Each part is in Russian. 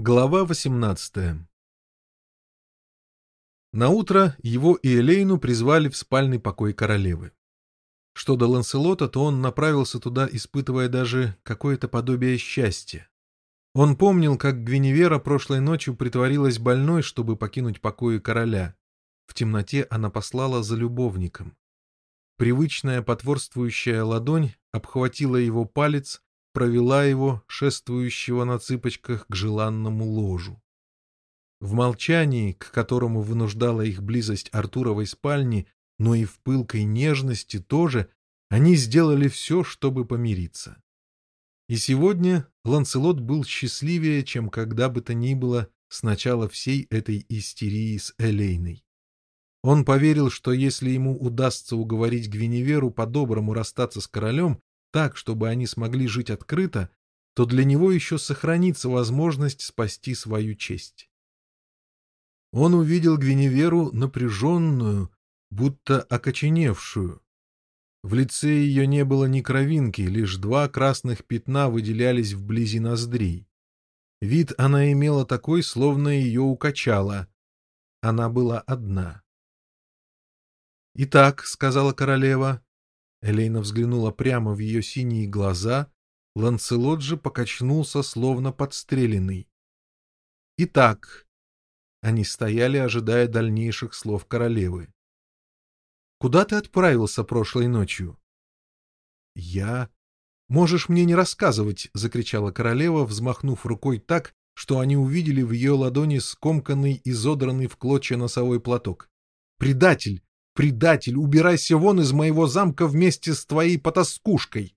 Глава 18 На утро его и Элейну призвали в спальный покой королевы. Что до Ланселота, то он направился туда, испытывая даже какое-то подобие счастья. Он помнил, как Гвиневера прошлой ночью притворилась больной, чтобы покинуть покои короля. В темноте она послала за любовником. Привычная потворствующая ладонь обхватила его палец, провела его, шествующего на цыпочках, к желанному ложу. В молчании, к которому вынуждала их близость Артуровой спальни, но и в пылкой нежности тоже, они сделали все, чтобы помириться. И сегодня Ланселот был счастливее, чем когда бы то ни было с начала всей этой истерии с Элейной. Он поверил, что если ему удастся уговорить Гвиневеру по-доброму расстаться с королем, так, чтобы они смогли жить открыто, то для него еще сохранится возможность спасти свою честь. Он увидел Гвиневеру напряженную, будто окоченевшую. В лице ее не было ни кровинки, лишь два красных пятна выделялись вблизи ноздрей. Вид она имела такой, словно ее укачало. Она была одна. «Итак», — сказала королева, Элейна взглянула прямо в ее синие глаза, Ланцелот же покачнулся, словно подстреленный. «Итак...» Они стояли, ожидая дальнейших слов королевы. «Куда ты отправился прошлой ночью?» «Я...» «Можешь мне не рассказывать!» — закричала королева, взмахнув рукой так, что они увидели в ее ладони скомканный, изодранный в клочья носовой платок. «Предатель! Предатель, убирайся вон из моего замка вместе с твоей потаскушкой.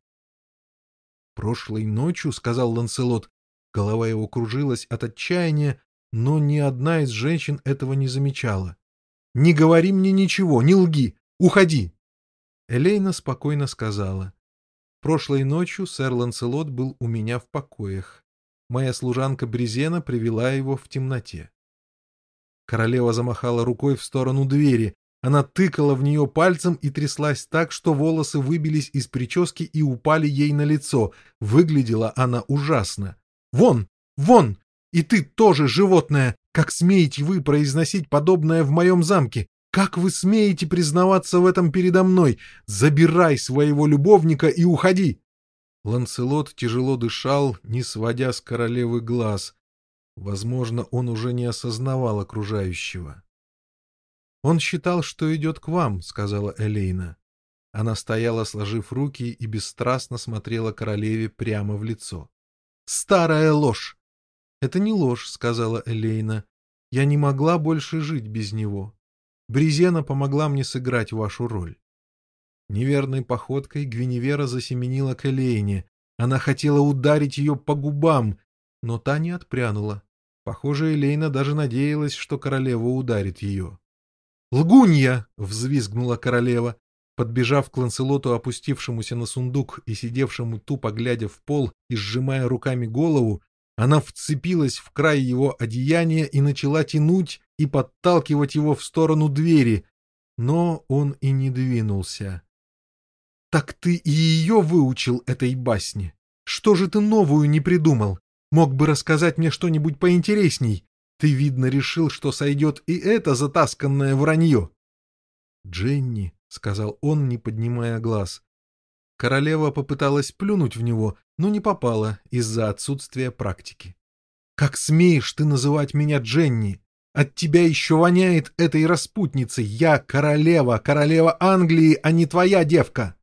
Прошлой ночью, — сказал Ланселот, — голова его кружилась от отчаяния, но ни одна из женщин этого не замечала. — Не говори мне ничего, не лги, уходи! Элейна спокойно сказала. — Прошлой ночью сэр Ланселот был у меня в покоях. Моя служанка Брезена привела его в темноте. Королева замахала рукой в сторону двери. Она тыкала в нее пальцем и тряслась так, что волосы выбились из прически и упали ей на лицо. Выглядела она ужасно. «Вон! Вон! И ты тоже, животное! Как смеете вы произносить подобное в моем замке? Как вы смеете признаваться в этом передо мной? Забирай своего любовника и уходи!» Ланселот тяжело дышал, не сводя с королевы глаз. Возможно, он уже не осознавал окружающего. «Он считал, что идет к вам», — сказала Элейна. Она стояла, сложив руки, и бесстрастно смотрела королеве прямо в лицо. «Старая ложь!» «Это не ложь», — сказала Элейна. «Я не могла больше жить без него. Брезена помогла мне сыграть вашу роль». Неверной походкой Гвиневера засеменила к Элейне. Она хотела ударить ее по губам, но та не отпрянула. Похоже, Элейна даже надеялась, что королева ударит ее. «Лгунья!» — взвизгнула королева. Подбежав к Ланселоту, опустившемуся на сундук и сидевшему тупо глядя в пол и сжимая руками голову, она вцепилась в край его одеяния и начала тянуть и подталкивать его в сторону двери, но он и не двинулся. «Так ты и ее выучил этой басни? Что же ты новую не придумал? Мог бы рассказать мне что-нибудь поинтересней. Ты, видно, решил, что сойдет и это затасканное вранье. — Дженни, — сказал он, не поднимая глаз. Королева попыталась плюнуть в него, но не попала из-за отсутствия практики. — Как смеешь ты называть меня Дженни? От тебя еще воняет этой распутницей. Я королева, королева Англии, а не твоя девка.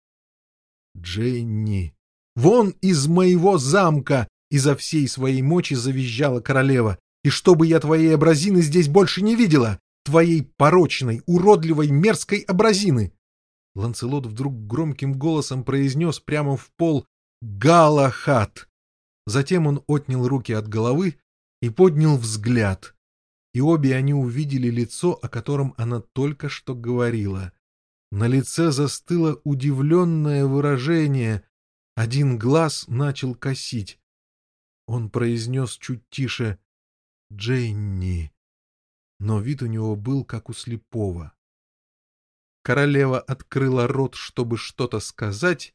Дженни. Вон из моего замка! Изо всей своей мочи завизжала королева. И чтобы я твоей абразины здесь больше не видела, твоей порочной, уродливой, мерзкой абразины!» Ланцелот вдруг громким голосом произнес прямо в пол «Галахат!». Затем он отнял руки от головы и поднял взгляд. И обе они увидели лицо, о котором она только что говорила. На лице застыло удивленное выражение. Один глаз начал косить. Он произнес чуть тише Дженни. Но вид у него был, как у слепого. Королева открыла рот, чтобы что-то сказать,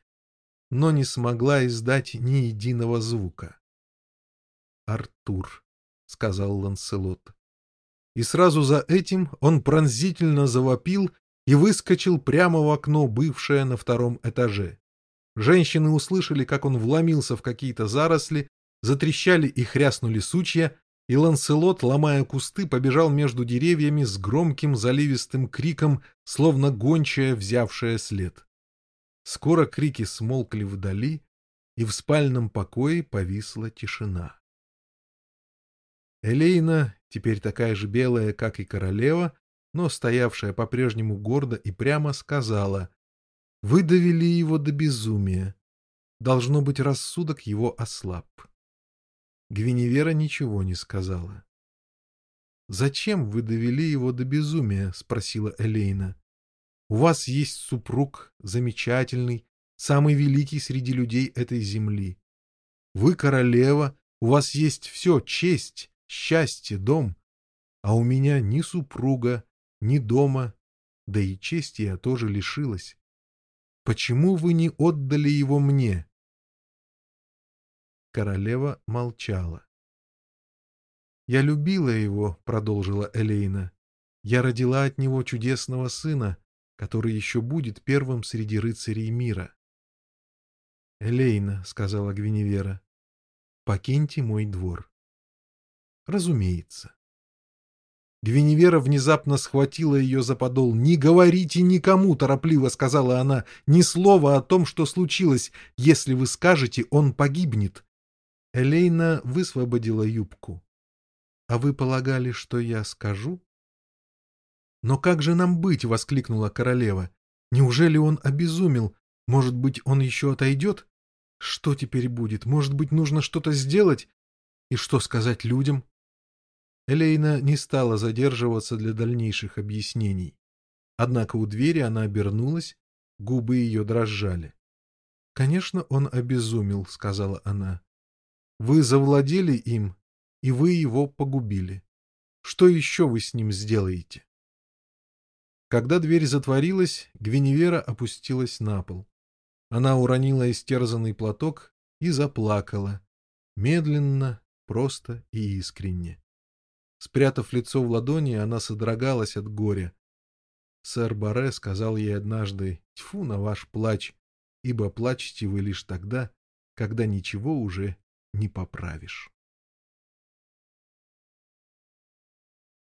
но не смогла издать ни единого звука. «Артур», — сказал Ланселот. И сразу за этим он пронзительно завопил и выскочил прямо в окно, бывшее на втором этаже. Женщины услышали, как он вломился в какие-то заросли, затрещали и хряснули сучья, и Ланселот, ломая кусты, побежал между деревьями с громким заливистым криком, словно гончая, взявшая след. Скоро крики смолкли вдали, и в спальном покое повисла тишина. Элейна, теперь такая же белая, как и королева, но стоявшая по-прежнему гордо и прямо, сказала, «Вы довели его до безумия. Должно быть, рассудок его ослаб». Гвиневера ничего не сказала. «Зачем вы довели его до безумия?» — спросила Элейна. «У вас есть супруг, замечательный, самый великий среди людей этой земли. Вы королева, у вас есть все — честь, счастье, дом. А у меня ни супруга, ни дома, да и чести я тоже лишилась. Почему вы не отдали его мне?» Королева молчала. «Я любила его», — продолжила Элейна. «Я родила от него чудесного сына, который еще будет первым среди рыцарей мира». «Элейна», — сказала Гвиневера, — «покиньте мой двор». «Разумеется». Гвиневера внезапно схватила ее за подол. «Не говорите никому!» — торопливо сказала она. «Ни слова о том, что случилось. Если вы скажете, он погибнет. Элейна высвободила юбку. — А вы полагали, что я скажу? — Но как же нам быть? — воскликнула королева. — Неужели он обезумел? Может быть, он еще отойдет? Что теперь будет? Может быть, нужно что-то сделать? И что сказать людям? Элейна не стала задерживаться для дальнейших объяснений. Однако у двери она обернулась, губы ее дрожали. — Конечно, он обезумел, — сказала она. Вы завладели им, и вы его погубили. Что еще вы с ним сделаете? Когда дверь затворилась, Гвиневера опустилась на пол. Она уронила истерзанный платок и заплакала. Медленно, просто и искренне. Спрятав лицо в ладони, она содрогалась от горя. Сэр Баре сказал ей однажды «Тьфу на ваш плач, ибо плачете вы лишь тогда, когда ничего уже не поправишь.